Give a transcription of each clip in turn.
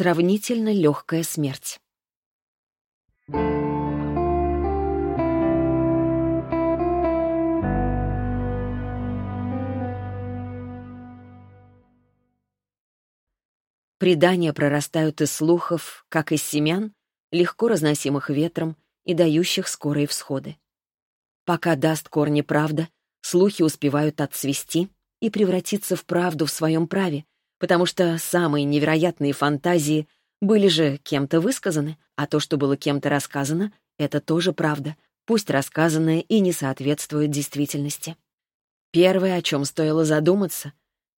Сравнительно легкая смерть. Предания прорастают из слухов, как из семян, легко разносимых ветром и дающих скорые всходы. Пока даст корни правда, слухи успевают отцвести и превратиться в правду в своем праве, потому что самые невероятные фантазии были же кем-то высказаны, а то, что было кем-то рассказано, это тоже правда, пусть рассказанное и не соответствует действительности. Первое, о чем стоило задуматься,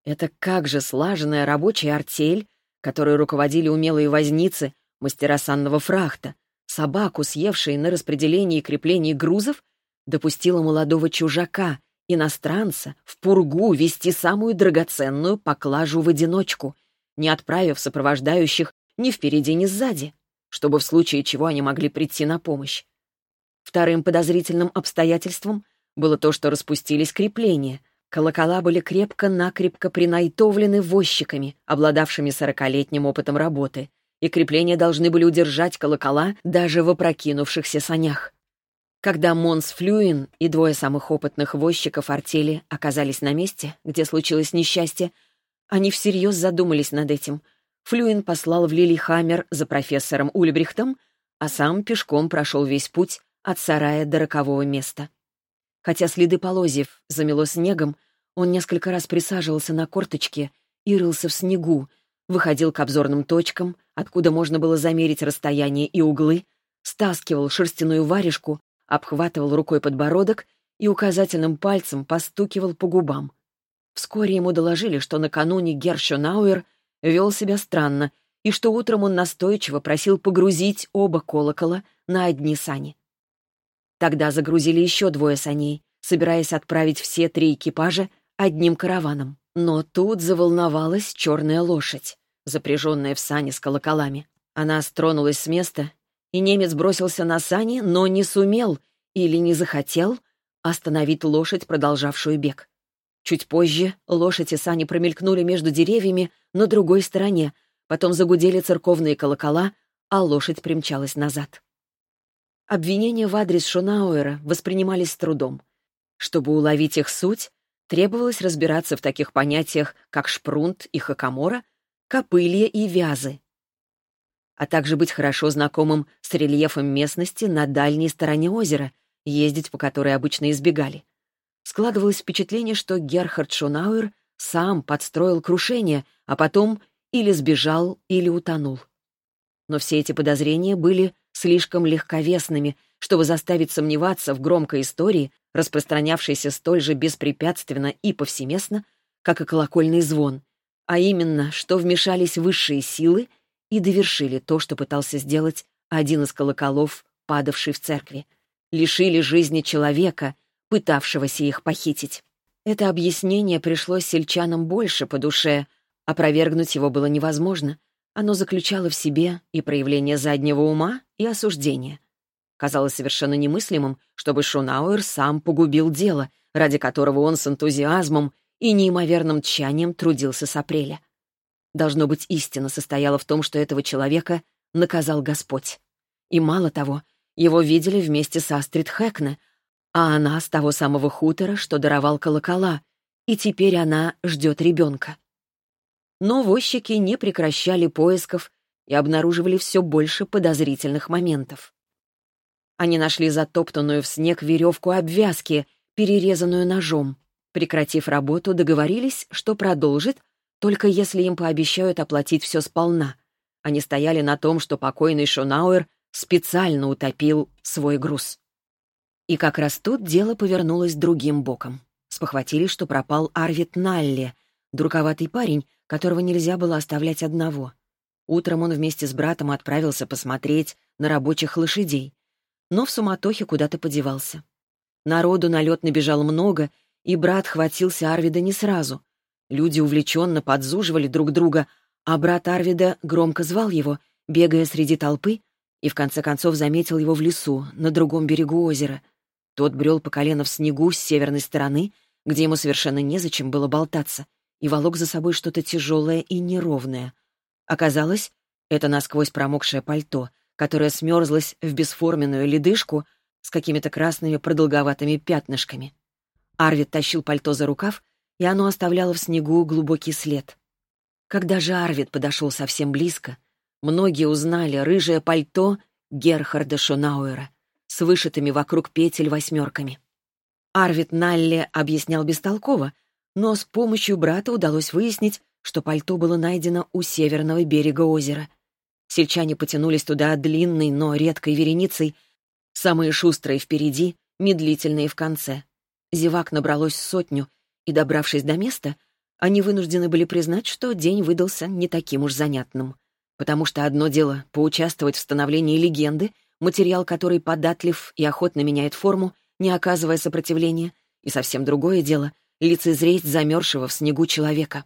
это как же слаженная рабочая артель которой руководили умелые возницы, мастера санного фрахта, собаку, съевшие на распределении и креплении грузов, допустила молодого чужака, иностранца, в пургу вести самую драгоценную поклажу в одиночку, не отправив сопровождающих ни впереди, ни сзади, чтобы в случае чего они могли прийти на помощь. Вторым подозрительным обстоятельством было то, что распустились крепления — Колокола были крепко-накрепко принайтовлены возчиками, обладавшими сорокалетним опытом работы, и крепления должны были удержать колокола даже в опрокинувшихся санях. Когда Монс Флюин и двое самых опытных возчиков артели оказались на месте, где случилось несчастье, они всерьез задумались над этим. Флюин послал в Лилихаммер за профессором Ульбрихтом, а сам пешком прошел весь путь от сарая до рокового места. Хотя следы полозьев замело снегом, он несколько раз присаживался на корточке и рылся в снегу, выходил к обзорным точкам, откуда можно было замерить расстояние и углы, стаскивал шерстяную варежку, обхватывал рукой подбородок и указательным пальцем постукивал по губам. Вскоре ему доложили, что накануне Гершонауэр вел себя странно и что утром он настойчиво просил погрузить оба колокола на одни сани. Тогда загрузили еще двое саней, собираясь отправить все три экипажа одним караваном. Но тут заволновалась черная лошадь, запряженная в сани с колоколами. Она стронулась с места, и немец бросился на сани, но не сумел или не захотел остановить лошадь, продолжавшую бег. Чуть позже лошадь и сани промелькнули между деревьями на другой стороне, потом загудели церковные колокола, а лошадь примчалась назад. Обвинения в адрес Шонауэра воспринимались с трудом. Чтобы уловить их суть, требовалось разбираться в таких понятиях, как шпрунт и хакамора, копылья и вязы, а также быть хорошо знакомым с рельефом местности на дальней стороне озера, ездить по которой обычно избегали. Складывалось впечатление, что Герхард Шонауэр сам подстроил крушение, а потом или сбежал, или утонул. Но все эти подозрения были слишком легковесными, чтобы заставить сомневаться в громкой истории, распространявшейся столь же беспрепятственно и повсеместно, как и колокольный звон, а именно, что вмешались высшие силы и довершили то, что пытался сделать один из колоколов, падавший в церкви. Лишили жизни человека, пытавшегося их похитить. Это объяснение пришлось сельчанам больше по душе, опровергнуть его было невозможно — оно заключало в себе и проявление заднего ума, и осуждение. Казалось совершенно немыслимым, чтобы Шунауэр сам погубил дело, ради которого он с энтузиазмом и неимоверным тщанием трудился с апреля. Должно быть, истина состояла в том, что этого человека наказал Господь. И мало того, его видели вместе с Астрид Хэкне, а она с того самого хутора, что даровал колокола, и теперь она ждет ребенка. Но возчики не прекращали поисков и обнаруживали все больше подозрительных моментов. Они нашли затоптанную в снег веревку обвязки, перерезанную ножом. Прекратив работу, договорились, что продолжит, только если им пообещают оплатить все сполна. Они стояли на том, что покойный Шонауэр специально утопил свой груз. И как раз тут дело повернулось другим боком. Спохватились, что пропал Арвид Налли, друковатый парень, которого нельзя было оставлять одного. Утром он вместе с братом отправился посмотреть на рабочих лошадей, но в суматохе куда-то подевался. Народу на лед набежало много, и брат хватился Арвида не сразу. Люди увлеченно подзуживали друг друга, а брат Арвида громко звал его, бегая среди толпы, и в конце концов заметил его в лесу, на другом берегу озера. Тот брел по колено в снегу с северной стороны, где ему совершенно незачем было болтаться, и волок за собой что-то тяжелое и неровное. Оказалось, Это насквозь промокшее пальто, которое смерзлось в бесформенную ледышку с какими-то красными продолговатыми пятнышками. Арвид тащил пальто за рукав, и оно оставляло в снегу глубокий след. Когда же Арвид подошел совсем близко, многие узнали рыжее пальто Герхарда Шонауэра с вышитыми вокруг петель восьмерками. Арвид Налли объяснял бестолково, но с помощью брата удалось выяснить, что пальто было найдено у северного берега озера. Сельчане потянулись туда длинной, но редкой вереницей, самые шустрые впереди, медлительные в конце. Зевак набралось сотню, и, добравшись до места, они вынуждены были признать, что день выдался не таким уж занятным. Потому что одно дело — поучаствовать в становлении легенды, материал которой податлив и охотно меняет форму, не оказывая сопротивления, и совсем другое дело — лицезреть замерзшего в снегу человека.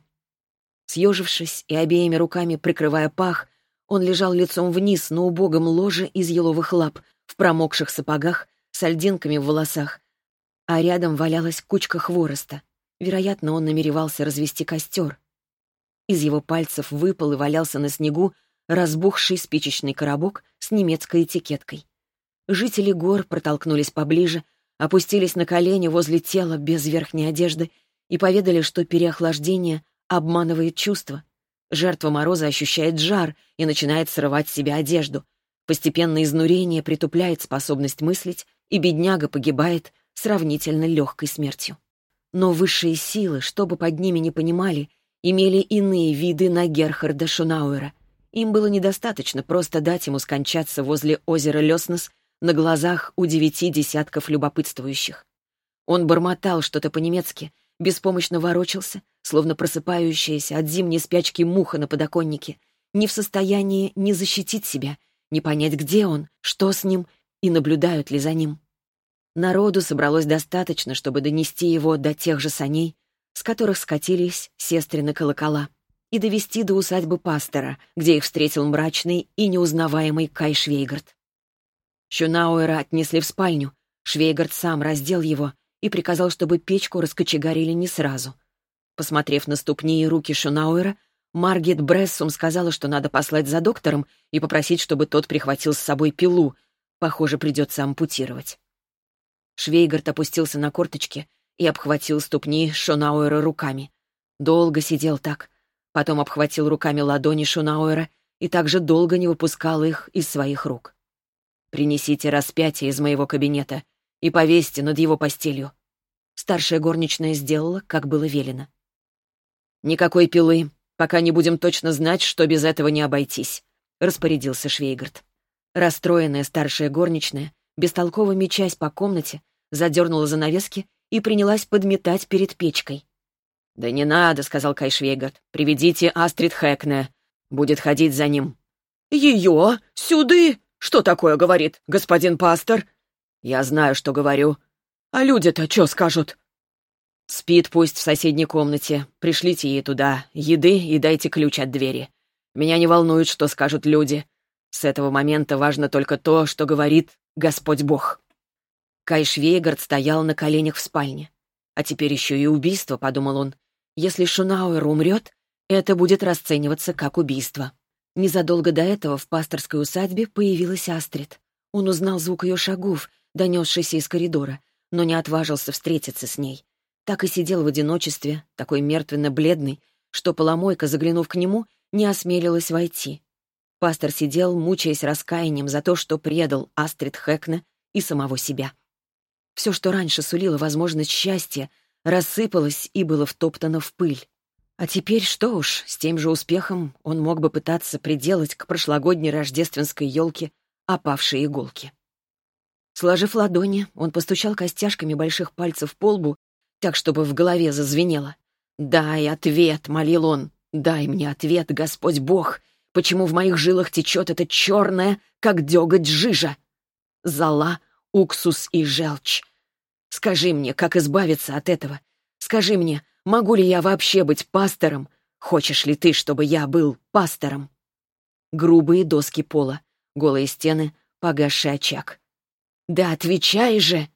Съежившись и обеими руками прикрывая пах, он лежал лицом вниз на убогом ложе из еловых лап, в промокших сапогах, с альдинками в волосах, а рядом валялась кучка хвороста. Вероятно, он намеревался развести костер. Из его пальцев выпал и валялся на снегу разбухший спичечный коробок с немецкой этикеткой. Жители гор протолкнулись поближе, опустились на колени возле тела без верхней одежды и поведали, что переохлаждение обманывает чувства. Жертва мороза ощущает жар и начинает срывать с себя одежду. Постепенно изнурение притупляет способность мыслить, и бедняга погибает сравнительно легкой смертью. Но высшие силы, что бы под ними ни понимали, имели иные виды на Герхарда Шунауэра. Им было недостаточно просто дать ему скончаться возле озера Леснес на глазах у девяти десятков любопытствующих. Он бормотал что-то по-немецки, беспомощно ворочался, словно просыпающаяся от зимней спячки муха на подоконнике, не в состоянии ни защитить себя, ни понять, где он, что с ним и наблюдают ли за ним. Народу собралось достаточно, чтобы донести его до тех же саней, с которых скатились сестрины колокола, и довести до усадьбы пастора, где их встретил мрачный и неузнаваемый Кай Швейгард. Шунауэра отнесли в спальню, Швейгард сам раздел его и приказал, чтобы печку раскочегарили не сразу. Посмотрев на ступни и руки Шунауэра, Маргет Брессум сказала, что надо послать за доктором и попросить, чтобы тот прихватил с собой пилу. Похоже, придется ампутировать. Швейгард опустился на корточки и обхватил ступни Шонауэра руками. Долго сидел так. Потом обхватил руками ладони Шонауэра и также долго не выпускал их из своих рук. «Принесите распятие из моего кабинета и повесьте над его постелью». Старшая горничная сделала, как было велено. «Никакой пилы, пока не будем точно знать, что без этого не обойтись», — распорядился Швейгард. Расстроенная старшая горничная бестолково мечась по комнате, задернула занавески и принялась подметать перед печкой. «Да не надо», — сказал Кай Швейгард. «Приведите Астрид Хэкне. Будет ходить за ним». «Ее? Сюды? Что такое говорит господин пастор?» «Я знаю, что говорю. А люди-то что скажут?» «Спит пусть в соседней комнате. Пришлите ей туда еды и дайте ключ от двери. Меня не волнует, что скажут люди. С этого момента важно только то, что говорит Господь Бог. Кай Швейгард стоял на коленях в спальне. А теперь еще и убийство, подумал он. Если Шунауэр умрет, это будет расцениваться как убийство. Незадолго до этого в пасторской усадьбе появилась Астрид. Он узнал звук ее шагов, донесшийся из коридора, но не отважился встретиться с ней. Так и сидел в одиночестве, такой мертвенно-бледный, что поломойка, заглянув к нему, не осмелилась войти. Пастор сидел, мучаясь раскаянием за то, что предал Астрид Хэкне и самого себя. Все, что раньше сулило возможность счастья, рассыпалось и было втоптано в пыль. А теперь что уж, с тем же успехом он мог бы пытаться приделать к прошлогодней рождественской елке опавшие иголки. Сложив ладони, он постучал костяшками больших пальцев по лбу, так, чтобы в голове зазвенело. «Дай ответ», — молил он, — «дай мне ответ, Господь Бог, Почему в моих жилах течет эта черная, как деготь жижа? Зола, уксус и желчь. Скажи мне, как избавиться от этого? Скажи мне, могу ли я вообще быть пастором? Хочешь ли ты, чтобы я был пастором? Грубые доски пола, голые стены, погасший очаг. Да отвечай же!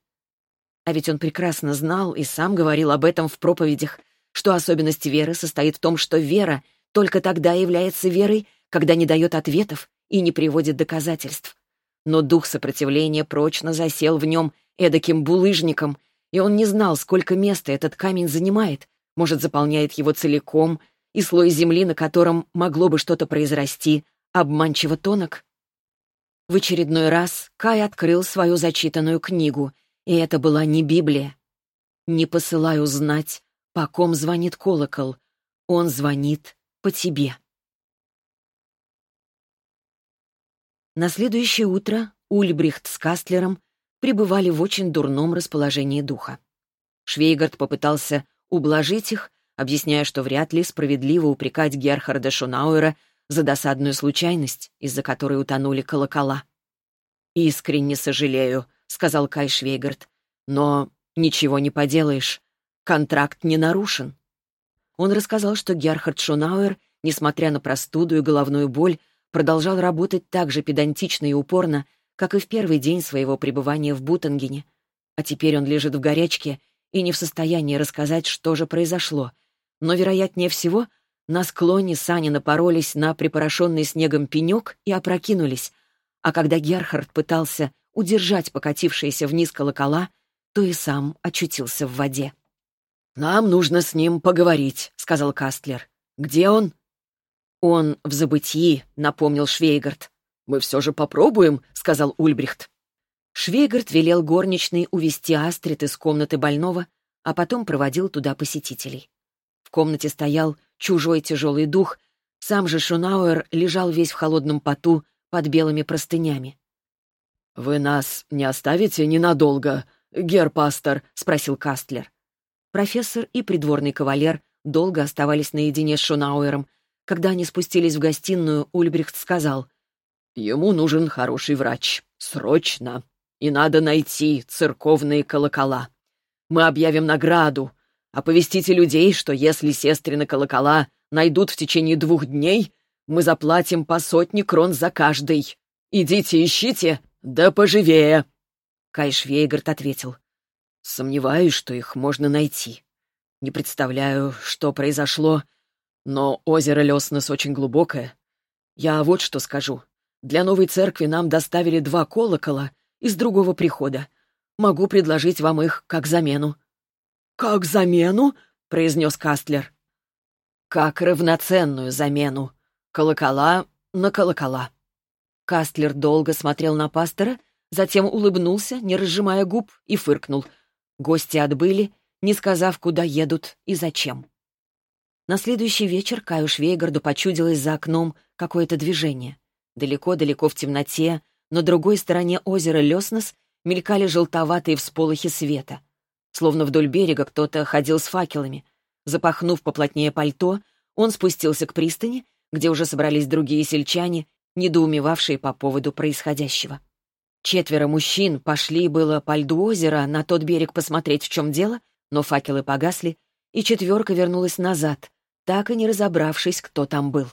А ведь он прекрасно знал и сам говорил об этом в проповедях, что особенность веры состоит в том, что вера только тогда является верой, когда не дает ответов и не приводит доказательств. Но дух сопротивления прочно засел в нем эдаким булыжником, и он не знал, сколько места этот камень занимает, может, заполняет его целиком, и слой земли, на котором могло бы что-то произрасти, обманчиво тонок. В очередной раз Кай открыл свою зачитанную книгу, и это была не Библия. «Не посылаю знать, по ком звонит колокол. Он звонит по тебе». На следующее утро Ульбрихт с Кастлером пребывали в очень дурном расположении духа. Швейгард попытался ублажить их, объясняя, что вряд ли справедливо упрекать Герхарда Шунауэра за досадную случайность, из-за которой утонули колокола. «Искренне сожалею», — сказал Кай Швейгард, — «но ничего не поделаешь. Контракт не нарушен». Он рассказал, что Герхард Шунауэр, несмотря на простуду и головную боль, продолжал работать так же педантично и упорно, как и в первый день своего пребывания в Бутангене. А теперь он лежит в горячке и не в состоянии рассказать, что же произошло. Но, вероятнее всего, на склоне сани напоролись на припорошенный снегом пенек и опрокинулись, а когда Герхард пытался удержать покатившиеся вниз колокола, то и сам очутился в воде. «Нам нужно с ним поговорить», — сказал Кастлер. «Где он?» «Он в забытии», — напомнил Швейгард. «Мы все же попробуем», — сказал Ульбрихт. Швейгард велел горничной увести Астрид из комнаты больного, а потом проводил туда посетителей. В комнате стоял чужой тяжелый дух, сам же Шунауэр лежал весь в холодном поту под белыми простынями. «Вы нас не оставите ненадолго, герпастор?» — спросил Кастлер. Профессор и придворный кавалер долго оставались наедине с Шунауэром, когда они спустились в гостиную, Ульбрихт сказал, «Ему нужен хороший врач. Срочно. И надо найти церковные колокола. Мы объявим награду. Оповестите людей, что если сестрины колокола найдут в течение двух дней, мы заплатим по сотне крон за каждый. Идите ищите, да поживее». Кай Швейгард ответил, «Сомневаюсь, что их можно найти. Не представляю, что произошло, но озеро Леснес очень глубокое. Я вот что скажу. Для новой церкви нам доставили два колокола из другого прихода. Могу предложить вам их как замену». «Как замену?» — произнес Кастлер. «Как равноценную замену. Колокола на колокола». Кастлер долго смотрел на пастора, затем улыбнулся, не разжимая губ, и фыркнул. Гости отбыли, не сказав, куда едут и зачем. На следующий вечер Каю Швейгарду почудилось за окном какое-то движение. Далеко-далеко в темноте, на другой стороне озера Леснес мелькали желтоватые всполохи света. Словно вдоль берега кто-то ходил с факелами. Запахнув поплотнее пальто, он спустился к пристани, где уже собрались другие сельчане, недоумевавшие по поводу происходящего. Четверо мужчин пошли было по льду озера на тот берег посмотреть, в чем дело, но факелы погасли, и четверка вернулась назад, так и не разобравшись, кто там был.